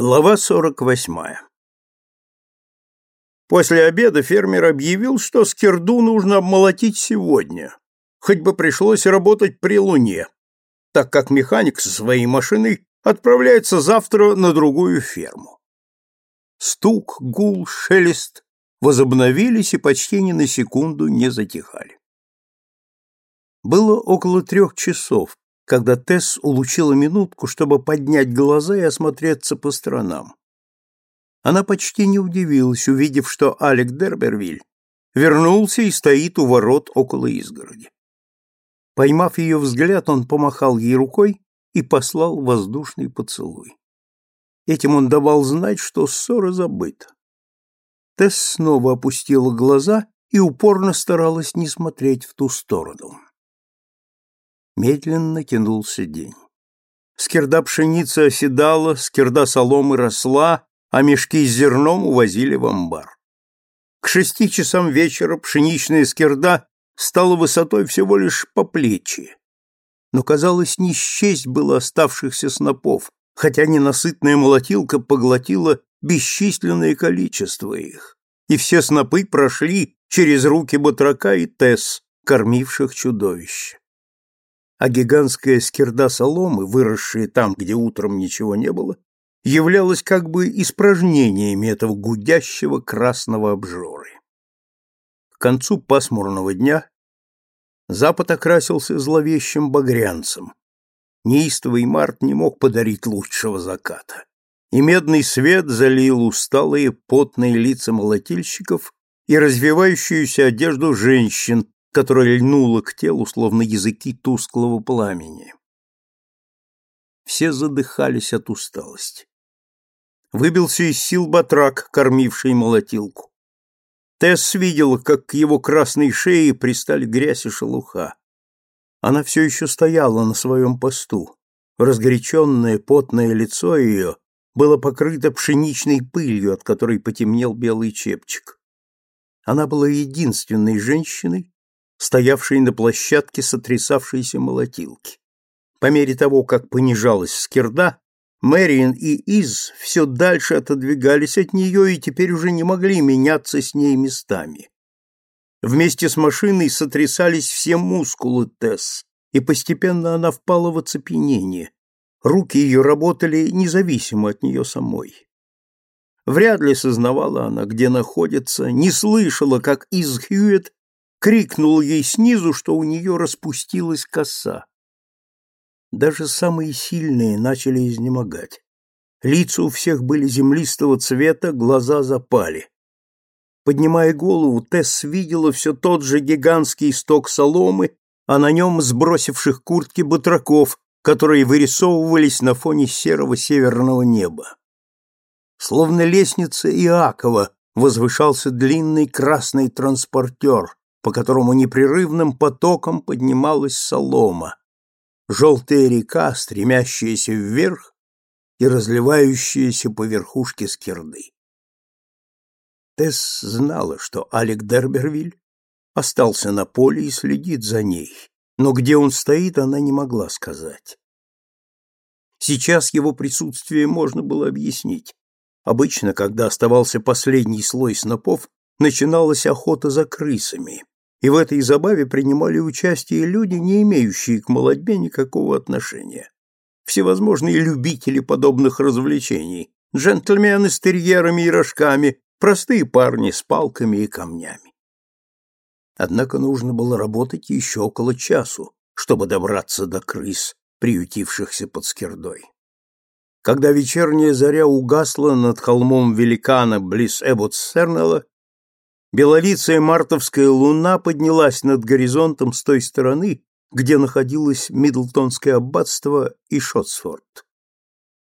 Глава сорок восьмая После обеда фермер объявил, что скирду нужно обмолотить сегодня, хоть бы пришлось работать при луне, так как механик со своей машиной отправляется завтра на другую ферму. Стук, гул, шелест возобновились и почти ни на секунду не затихали. Было около трех часов, когда Тесс улучила минутку, чтобы поднять глаза и осмотреться по сторонам. Она почти не удивилась, увидев, что Алек Дербервиль вернулся и стоит у ворот около изгороди. Поймав ее взгляд, он помахал ей рукой и послал воздушный поцелуй. Этим он давал знать, что ссора забыта. Тесс снова опустила глаза и упорно старалась не смотреть в ту сторону. Медленно тянулся день. Скирда пшеницы оседала, скирда соломы росла, а мешки с зерном увозили в амбар. К шести часам вечера пшеничная скирда стала высотой всего лишь по плечи. Но, казалось, не счесть было оставшихся снопов, хотя ненасытная молотилка поглотила бесчисленное количество их, и все снопы прошли через руки батрака и тесс, кормивших чудовище а гигантская скирда соломы, выросшая там, где утром ничего не было, являлась как бы испражнениями этого гудящего красного обжоры. К концу пасмурного дня запад окрасился зловещим багрянцем. Неистовый март не мог подарить лучшего заката, и медный свет залил усталые потные лица молотильщиков и развивающуюся одежду женщин, которая льнула к телу, словно языки тусклого пламени. Все задыхались от усталости. Выбился из сил батрак, кормивший молотилку. Тесс видела, как к его красной шее пристали грязь и шелуха. Она все еще стояла на своем посту. Разгоряченное потное лицо ее было покрыто пшеничной пылью, от которой потемнел белый чепчик. Она была единственной женщиной, стоявшей на площадке сотрясавшейся молотилки. По мере того, как понижалась скирда, Мэриан и Из все дальше отодвигались от нее и теперь уже не могли меняться с ней местами. Вместе с машиной сотрясались все мускулы Тесс, и постепенно она впала в оцепенение. Руки ее работали независимо от нее самой. Вряд ли сознавала она, где находится, не слышала, как Из Хьюетт крикнул ей снизу, что у нее распустилась коса. Даже самые сильные начали изнемогать. Лица у всех были землистого цвета, глаза запали. Поднимая голову, Тесс видела все тот же гигантский сток соломы, а на нем сбросивших куртки батраков, которые вырисовывались на фоне серого северного неба. Словно лестница Иакова возвышался длинный красный транспортер, по которому непрерывным потоком поднималась солома, желтая река, стремящаяся вверх и разливающаяся по верхушке скирды. Тесс знала, что Алек Дербервиль остался на поле и следит за ней, но где он стоит, она не могла сказать. Сейчас его присутствие можно было объяснить. Обычно, когда оставался последний слой снопов, начиналась охота за крысами, и в этой забаве принимали участие люди, не имеющие к молодьбе никакого отношения. Всевозможные любители подобных развлечений, джентльмены с терьерами и рожками, простые парни с палками и камнями. Однако нужно было работать еще около часу, чтобы добраться до крыс, приютившихся под скирдой. Когда вечерняя заря угасла над холмом великана близ Эбботсернелла, Белолицая мартовская луна поднялась над горизонтом с той стороны, где находилось Мидлтонское аббатство и Шотсфорд.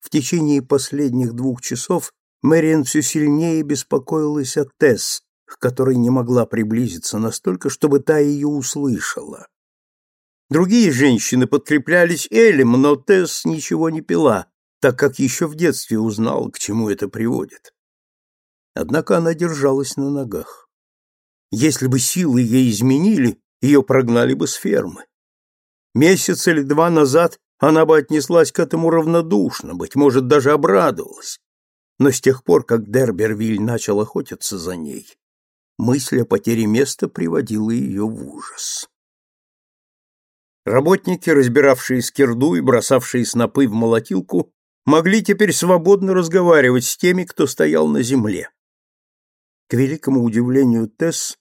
В течение последних двух часов Мэриан все сильнее беспокоилась о Тесс, к которой не могла приблизиться настолько, чтобы та ее услышала. Другие женщины подкреплялись Элем, но Тесс ничего не пила, так как еще в детстве узнала, к чему это приводит. Однако она держалась на ногах. Если бы силы ей изменили, ее прогнали бы с фермы. Месяц или два назад она бы отнеслась к этому равнодушно, быть может, даже обрадовалась. но с тех пор, как Дербервиль начал охотиться за ней, мысль о потере места приводила ее в ужас. Работники, разбиравшие скирду и бросавшие снопы в молотилку, могли теперь свободно разговаривать с теми, кто стоял на земле. К великому удивлению Тесс,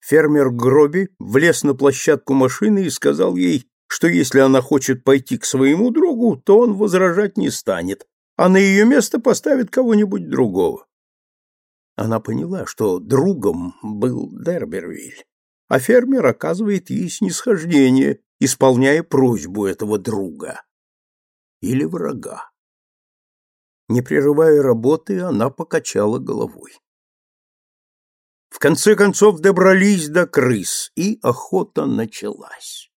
фермер Гроби влез на площадку машины и сказал ей, что если она хочет пойти к своему другу, то он возражать не станет, а на ее место поставит кого-нибудь другого. Она поняла, что другом был Дербервиль, а фермер оказывает ей снисхождение, исполняя просьбу этого друга или врага. Не прерывая работы, она покачала головой. В конце концов добрались до крыс, и охота началась.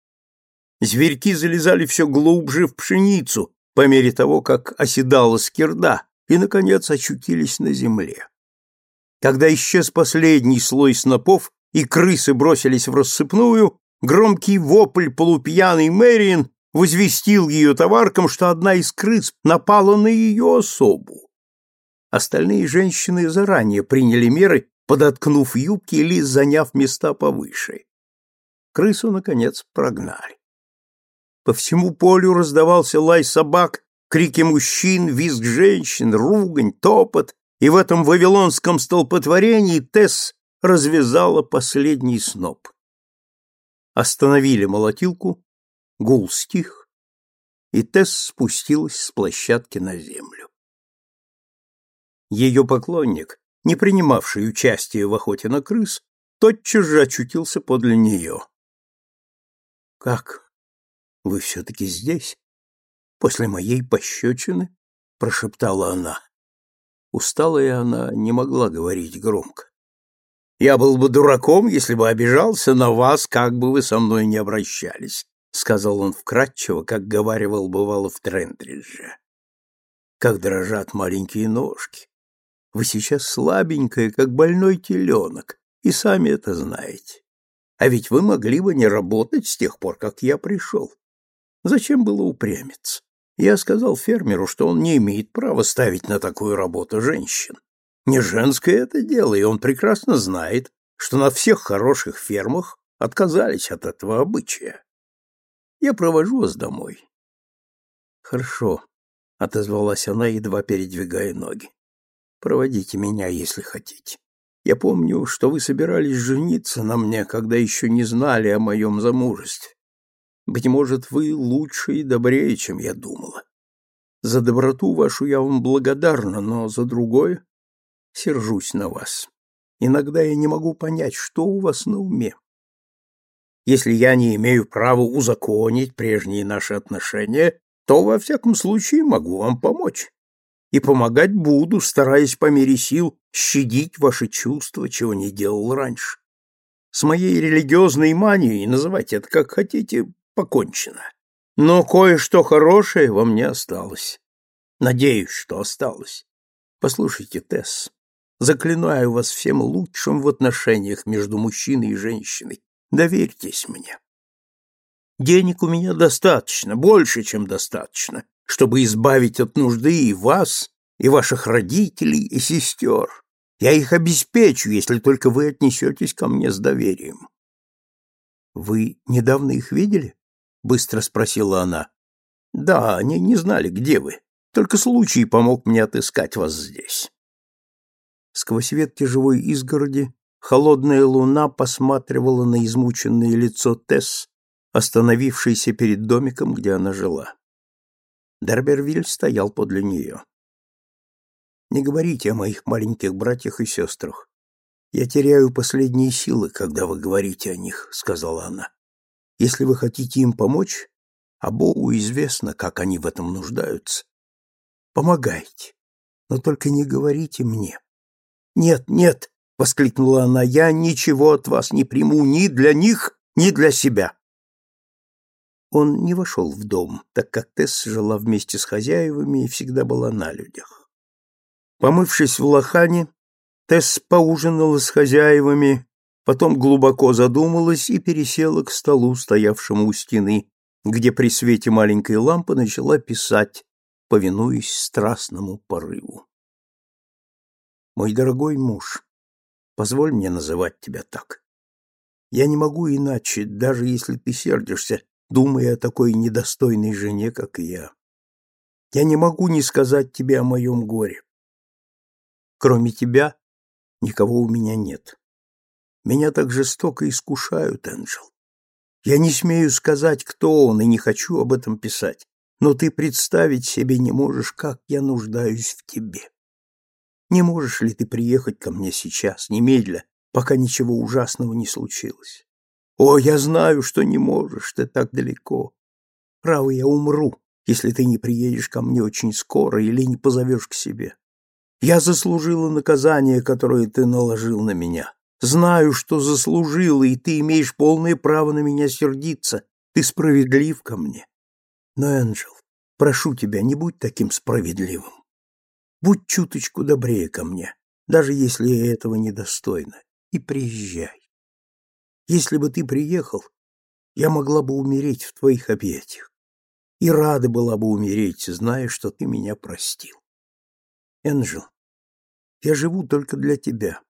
Зверьки залезали все глубже в пшеницу по мере того, как оседала скирда, и, наконец, очутились на земле. Когда исчез последний слой снопов, и крысы бросились в рассыпную, громкий вопль полупьяный Мэриен возвестил ее товаркам, что одна из крыс напала на ее особу. Остальные женщины заранее приняли меры, подоткнув юбки или заняв места повыше. Крысу, наконец, прогнали. По всему полю раздавался лай собак, крики мужчин, визг женщин, ругань, топот, и в этом вавилонском столпотворении Тесс развязала последний сноп. Остановили молотилку, гул стих, и Тесс спустилась с площадки на землю. Ее поклонник, не принимавший участия в охоте на крыс, тотчас же очутился подле нее. «Как вы все-таки здесь? После моей пощечины? Прошептала она. Усталая она не могла говорить громко. Я был бы дураком, если бы обижался на вас, как бы вы со мной не обращались, сказал он вкратчиво, как говаривал бывало в Трендридже. Как дрожат маленькие ножки. Вы сейчас слабенькая, как больной теленок, и сами это знаете. А ведь вы могли бы не работать с тех пор, как я пришел. Зачем было упрямиться? Я сказал фермеру, что он не имеет права ставить на такую работу женщин. Не женское это дело, и он прекрасно знает, что на всех хороших фермах отказались от этого обычая. Я провожу вас домой. Хорошо, отозвалась она, едва передвигая ноги. Проводите меня, если хотите. Я помню, что вы собирались жениться на мне, когда еще не знали о моем замужестве. Быть может, вы лучше и добрее, чем я думала. За доброту вашу я вам благодарна, но за другое сержусь на вас. Иногда я не могу понять, что у вас на уме. Если я не имею права узаконить прежние наши отношения, то во всяком случае могу вам помочь. И помогать буду, стараясь по мере сил щадить ваши чувства, чего не делал раньше. С моей религиозной манией, называйте это как хотите, покончено. Но кое-что хорошее во мне осталось. Надеюсь, что осталось. Послушайте, Тесс, заклинаю вас всем лучшим в отношениях между мужчиной и женщиной. Доверьтесь мне. Денег у меня достаточно, больше, чем достаточно, чтобы избавить от нужды и вас, и ваших родителей, и сестер. Я их обеспечу, если только вы отнесетесь ко мне с доверием. Вы недавно их видели? быстро спросила она. Да, они не знали, где вы. Только случай помог мне отыскать вас здесь. Сквозь ветки живой изгороди холодная луна посматривала на измученное лицо Тесс, остановившейся перед домиком, где она жила. Дербервиль стоял подле нее. «Не говорите о моих маленьких братьях и сестрах. Я теряю последние силы, когда вы говорите о них», — сказала она. Если вы хотите им помочь, а Богу известно, как они в этом нуждаются, помогайте, но только не говорите мне. Нет, нет, воскликнула она, я ничего от вас не приму ни для них, ни для себя. Он не вошел в дом, так как Тесс жила вместе с хозяевами и всегда была на людях. Помывшись в лохане, Тесс поужинала с хозяевами потом глубоко задумалась и пересела к столу, стоявшему у стены, где при свете маленькой лампы начала писать, повинуясь страстному порыву. Мой дорогой муж, позволь мне называть тебя так. Я не могу иначе, даже если ты сердишься, думая о такой недостойной жене, как я. Я не могу не сказать тебе о моем горе. Кроме тебя, никого у меня нет. Меня так жестоко искушают, Энджел. Я не смею сказать, кто он, и не хочу об этом писать, но ты представить себе не можешь, как я нуждаюсь в тебе. Не можешь ли ты приехать ко мне сейчас, немедля, пока ничего ужасного не случилось? О, я знаю, что не можешь, ты так далеко. Право, я умру, если ты не приедешь ко мне очень скоро или не позовешь к себе. Я заслужила наказание, которое ты наложил на меня. Знаю, что заслужила, и ты имеешь полное право на меня сердиться. Ты справедлив ко мне. Но, Энджел, прошу тебя, не будь таким справедливым. Будь чуточку добрее ко мне, даже если я этого недостойна, и приезжай. Если бы ты приехал, я могла бы умереть в твоих объятиях. И рада была бы умереть, зная, что ты меня простил. Энджел, я живу только для тебя.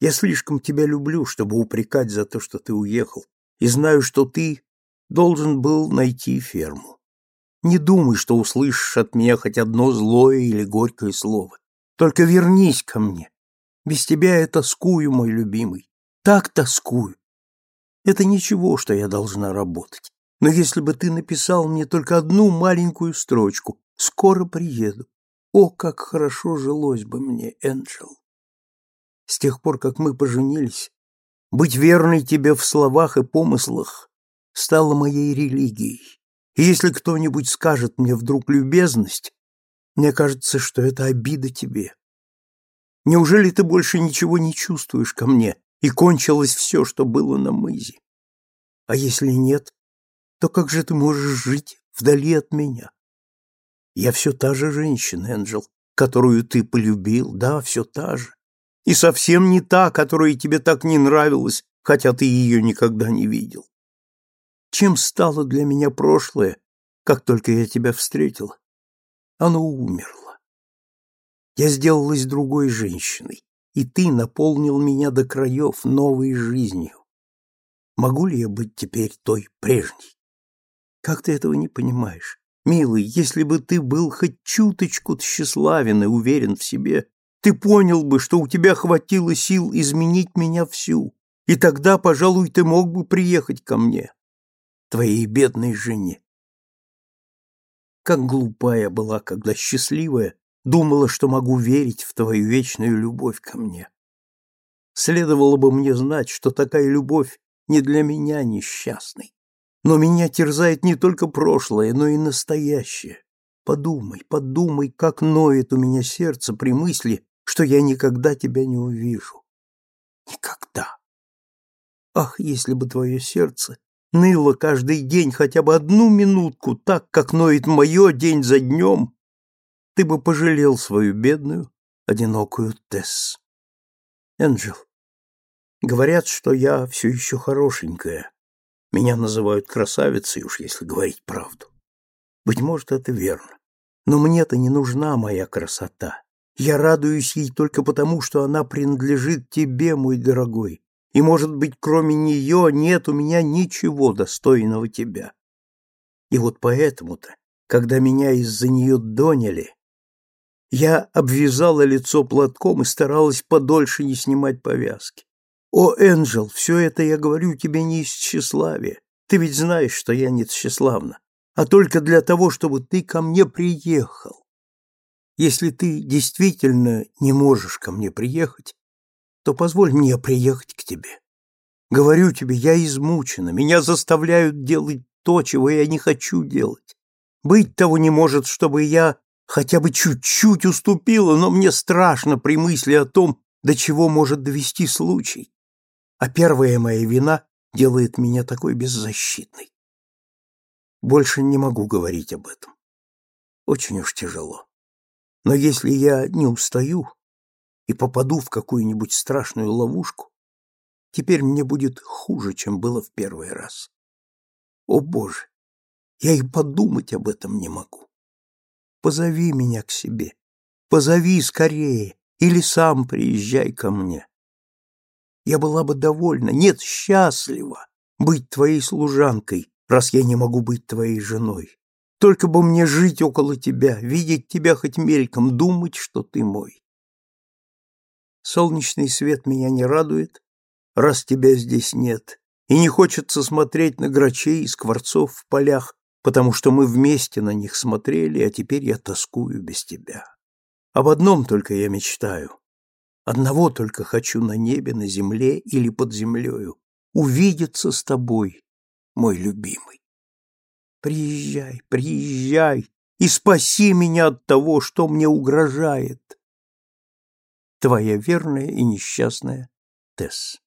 Я слишком тебя люблю, чтобы упрекать за то, что ты уехал, и знаю, что ты должен был найти ферму. Не думай, что услышишь от меня хоть одно злое или горькое слово. Только вернись ко мне. Без тебя я тоскую, мой любимый. Так тоскую. Это ничего, что я должна работать. Но если бы ты написал мне только одну маленькую строчку «Скоро приеду», о, как хорошо жилось бы мне, Энджел. С тех пор, как мы поженились, быть верной тебе в словах и помыслах стало моей религией. И если кто-нибудь скажет мне вдруг любезность, мне кажется, что это обида тебе. Неужели ты больше ничего не чувствуешь ко мне, и кончилось все, что было на мызе? А если нет, то как же ты можешь жить вдали от меня? Я все та же женщина, Энджел, которую ты полюбил, да, все та же. И совсем не та, которая тебе так не нравилась, хотя ты ее никогда не видел. Чем стало для меня прошлое, как только я тебя встретила? Оно умерло. Я сделалась другой женщиной, и ты наполнил меня до краев новой жизнью. Могу ли я быть теперь той прежней? Как ты этого не понимаешь? Милый, если бы ты был хоть чуточку тщеславен и уверен в себе, ты понял бы, что у тебя хватило сил изменить меня всю, и тогда, пожалуй, ты мог бы приехать ко мне твоей бедной жене. Как глупая была, когда счастливая думала, что могу верить в твою вечную любовь ко мне. Следовало бы мне знать, что такая любовь не для меня несчастной. Но меня терзает не только прошлое, но и настоящее. Подумай, подумай, как ноет у меня сердце при мысли, что я никогда тебя не увижу. Никогда. Ах, если бы твое сердце ныло каждый день хотя бы одну минутку, так, как ноет мое день за днем, ты бы пожалел свою бедную, одинокую Тесс. Энджел, говорят, что я все еще хорошенькая. Меня называют красавицей, уж если говорить правду. Быть может, это верно. Но мне-то не нужна моя красота. Я радуюсь ей только потому, что она принадлежит тебе, мой дорогой, и, может быть, кроме нее нет у меня ничего достойного тебя. И вот поэтому-то, когда меня из-за нее доняли, я обвязала лицо платком и старалась подольше не снимать повязки. О, Энджел, все это я говорю тебе не из тщеславия. Ты ведь знаешь, что я не тщеславна, а только для того, чтобы ты ко мне приехал. Если ты действительно не можешь ко мне приехать, то позволь мне приехать к тебе. Говорю тебе, я измучена, меня заставляют делать то, чего я не хочу делать. Быть того не может, чтобы я хотя бы чуть-чуть уступила, но мне страшно при мысли о том, до чего может довести случай. А первая моя вина делает меня такой беззащитной. Больше не могу говорить об этом. Очень уж тяжело. Но если я не устаю, и попаду в какую-нибудь страшную ловушку, теперь мне будет хуже, чем было в первый раз. О, Боже! Я и подумать об этом не могу. Позови меня к себе. Позови скорее. или сам приезжай ко мне. Я была бы довольна, нет, счастлива быть твоей служанкой, раз я не могу быть твоей женой. Только бы мне жить около тебя, видеть тебя хоть мельком, думать, что ты мой. Солнечный свет меня не радует, раз тебя здесь нет, и не хочется смотреть на грачей и скворцов в полях, потому что мы вместе на них смотрели, а теперь я тоскую без тебя. Об одном только я мечтаю. Одного только хочу на небе, на земле или под землею — увидеться с тобой, мой любимый. Приезжай, приезжай и спаси меня от того, что мне угрожает. Твоя верная и несчастная Тесс.